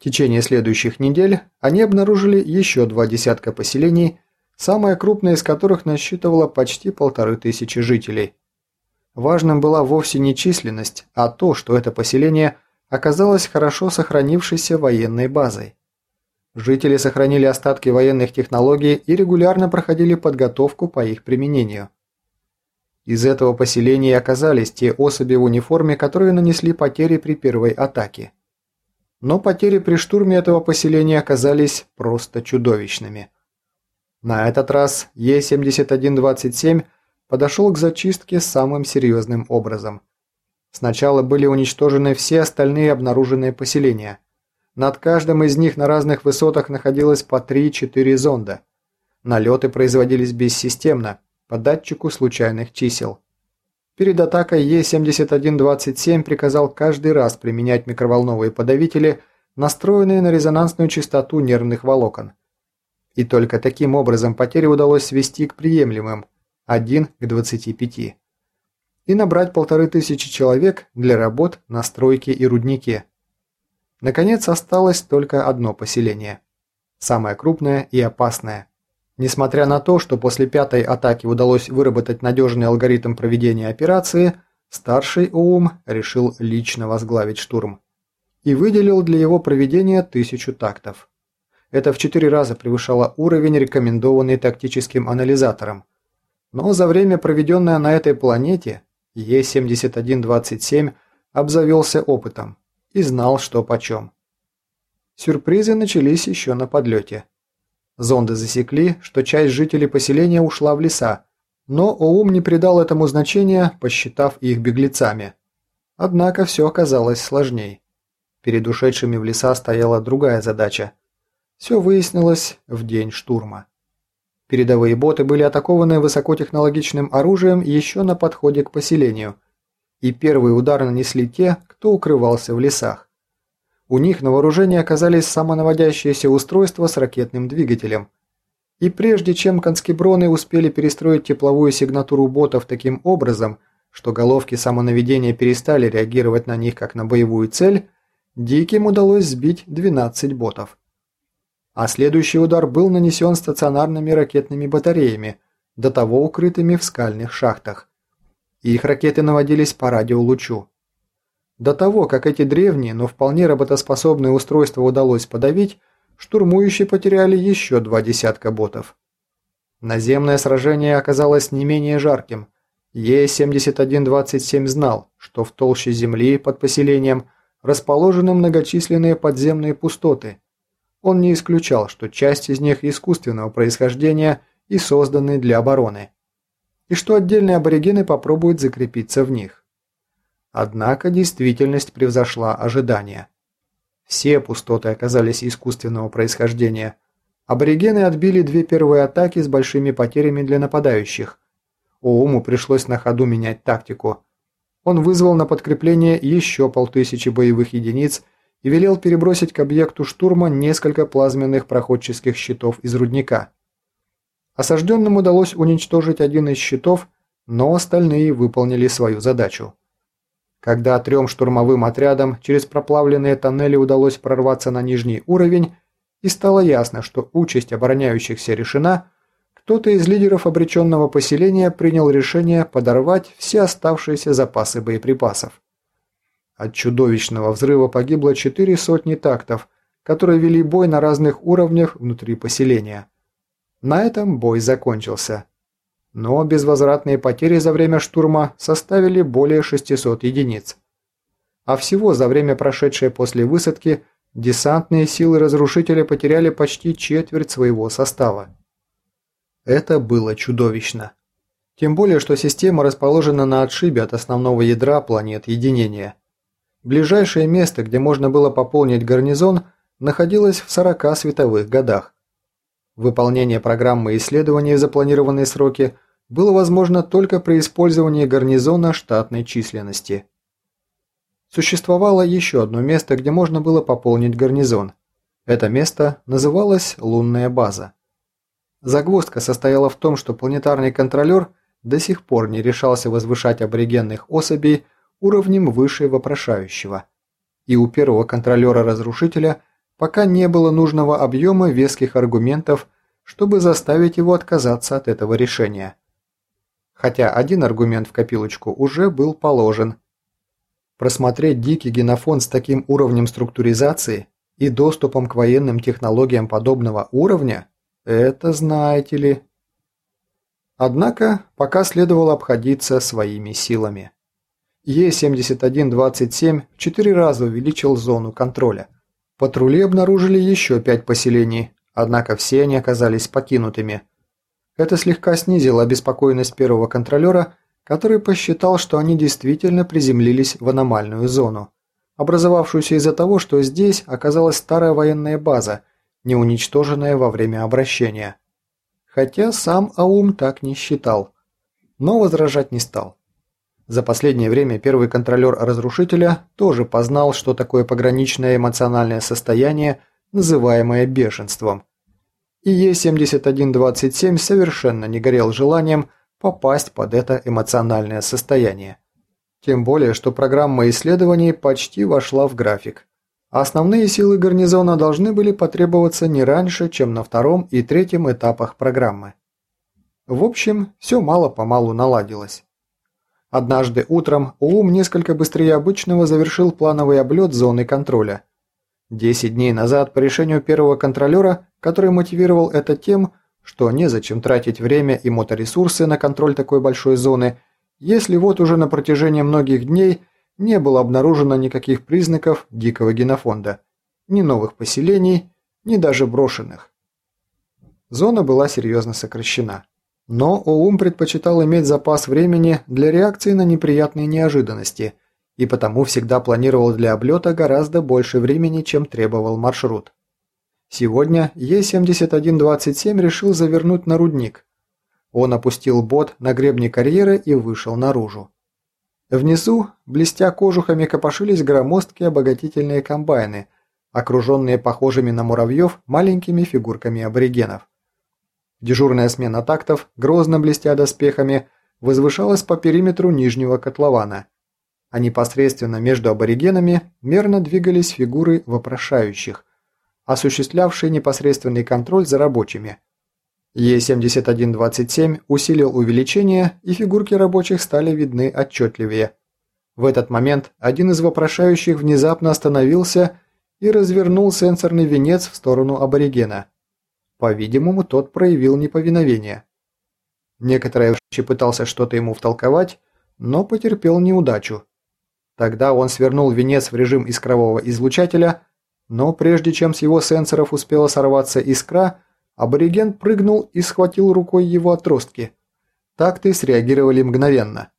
В течение следующих недель они обнаружили еще два десятка поселений, самое крупное из которых насчитывало почти полторы тысячи жителей. Важным была вовсе не численность, а то, что это поселение оказалось хорошо сохранившейся военной базой. Жители сохранили остатки военных технологий и регулярно проходили подготовку по их применению. Из этого поселения оказались те особи в униформе, которые нанесли потери при первой атаке. Но потери при штурме этого поселения оказались просто чудовищными. На этот раз Е-7127 подошел к зачистке самым серьезным образом. Сначала были уничтожены все остальные обнаруженные поселения. Над каждым из них на разных высотах находилось по 3-4 зонда. Налеты производились бессистемно, по датчику случайных чисел. Перед атакой Е-7127 приказал каждый раз применять микроволновые подавители, настроенные на резонансную частоту нервных волокон. И только таким образом потери удалось свести к приемлемым – 1 к 25. И набрать полторы тысячи человек для работ на стройке и руднике. Наконец осталось только одно поселение. Самое крупное и опасное. Несмотря на то, что после пятой атаки удалось выработать надежный алгоритм проведения операции, старший ОУМ решил лично возглавить штурм и выделил для его проведения тысячу тактов. Это в четыре раза превышало уровень, рекомендованный тактическим анализатором. Но за время, проведенное на этой планете, Е-7127 обзавелся опытом и знал, что почем. Сюрпризы начались еще на подлете. Зонды засекли, что часть жителей поселения ушла в леса, но ОУМ не придал этому значения, посчитав их беглецами. Однако все оказалось сложней. Перед ушедшими в леса стояла другая задача. Все выяснилось в день штурма. Передовые боты были атакованы высокотехнологичным оружием еще на подходе к поселению, и первый удар нанесли те, кто укрывался в лесах. У них на вооружении оказались самонаводящиеся устройства с ракетным двигателем. И прежде чем конскеброны успели перестроить тепловую сигнатуру ботов таким образом, что головки самонаведения перестали реагировать на них как на боевую цель, Диким удалось сбить 12 ботов. А следующий удар был нанесен стационарными ракетными батареями, до того укрытыми в скальных шахтах. Их ракеты наводились по радиолучу. До того, как эти древние, но вполне работоспособные устройства удалось подавить, штурмующие потеряли еще два десятка ботов. Наземное сражение оказалось не менее жарким. Е-7127 знал, что в толще земли под поселением расположены многочисленные подземные пустоты. Он не исключал, что часть из них искусственного происхождения и созданы для обороны. И что отдельные аборигены попробуют закрепиться в них. Однако действительность превзошла ожидания. Все пустоты оказались искусственного происхождения. Аборигены отбили две первые атаки с большими потерями для нападающих. Оуму пришлось на ходу менять тактику. Он вызвал на подкрепление еще полтысячи боевых единиц и велел перебросить к объекту штурма несколько плазменных проходческих щитов из рудника. Осажденным удалось уничтожить один из щитов, но остальные выполнили свою задачу. Когда трем штурмовым отрядам через проплавленные тоннели удалось прорваться на нижний уровень, и стало ясно, что участь обороняющихся решена, кто-то из лидеров обреченного поселения принял решение подорвать все оставшиеся запасы боеприпасов. От чудовищного взрыва погибло четыре сотни тактов, которые вели бой на разных уровнях внутри поселения. На этом бой закончился но безвозвратные потери за время штурма составили более 600 единиц. А всего за время, прошедшее после высадки, десантные силы разрушителя потеряли почти четверть своего состава. Это было чудовищно. Тем более, что система расположена на отшибе от основного ядра планет единения. Ближайшее место, где можно было пополнить гарнизон, находилось в 40 световых годах. Выполнение программы исследования в запланированные сроки было возможно только при использовании гарнизона штатной численности. Существовало еще одно место, где можно было пополнить гарнизон. Это место называлось «Лунная база». Загвоздка состояла в том, что планетарный контролер до сих пор не решался возвышать аборигенных особей уровнем выше вопрошающего. И у первого контролера-разрушителя пока не было нужного объема веских аргументов, чтобы заставить его отказаться от этого решения. Хотя один аргумент в копилочку уже был положен. Просмотреть дикий генофонд с таким уровнем структуризации и доступом к военным технологиям подобного уровня – это знаете ли. Однако пока следовало обходиться своими силами. Е-7127 в четыре раза увеличил зону контроля. Патрули обнаружили еще пять поселений, однако все они оказались покинутыми. Это слегка снизило обеспокоенность первого контролера, который посчитал, что они действительно приземлились в аномальную зону, образовавшуюся из-за того, что здесь оказалась старая военная база, не уничтоженная во время обращения. Хотя сам Аум так не считал, но возражать не стал. За последнее время первый контролер разрушителя тоже познал, что такое пограничное эмоциональное состояние, называемое бешенством. И Е-7127 совершенно не горел желанием попасть под это эмоциональное состояние. Тем более, что программа исследований почти вошла в график. Основные силы гарнизона должны были потребоваться не раньше, чем на втором и третьем этапах программы. В общем, все мало-помалу наладилось. Однажды утром УУМ несколько быстрее обычного завершил плановый облет зоны контроля. Десять дней назад по решению первого контролера, который мотивировал это тем, что незачем тратить время и моторесурсы на контроль такой большой зоны, если вот уже на протяжении многих дней не было обнаружено никаких признаков дикого генофонда, ни новых поселений, ни даже брошенных. Зона была серьезно сокращена. Но Оум предпочитал иметь запас времени для реакции на неприятные неожиданности и потому всегда планировал для облета гораздо больше времени, чем требовал маршрут. Сегодня Е-7127 решил завернуть на рудник. Он опустил бот на гребне карьеры и вышел наружу. Внизу, блестя кожухами, копошились громоздкие обогатительные комбайны, окруженные похожими на муравьев маленькими фигурками аборигенов. Дежурная смена тактов, грозно блестя доспехами, возвышалась по периметру нижнего котлована, а непосредственно между аборигенами мерно двигались фигуры вопрошающих, осуществлявшие непосредственный контроль за рабочими. Е-7127 усилил увеличение, и фигурки рабочих стали видны отчетливее. В этот момент один из вопрошающих внезапно остановился и развернул сенсорный венец в сторону аборигена – по-видимому, тот проявил неповиновение. Некоторое время пытался что-то ему втолковать, но потерпел неудачу. Тогда он свернул венец в режим искрового излучателя, но прежде чем с его сенсоров успела сорваться искра, абориген прыгнул и схватил рукой его отростки. Такты среагировали мгновенно.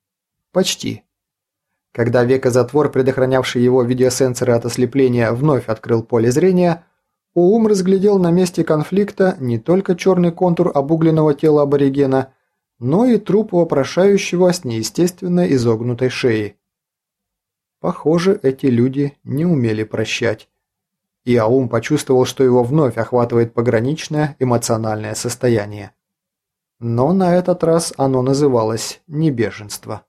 Почти. Когда векозатвор, предохранявший его видеосенсоры от ослепления, вновь открыл поле зрения, Уум разглядел на месте конфликта не только черный контур обугленного тела аборигена, но и труп вопрошающего с неестественно изогнутой шеей. Похоже, эти люди не умели прощать. И Аум почувствовал, что его вновь охватывает пограничное эмоциональное состояние. Но на этот раз оно называлось не беженство.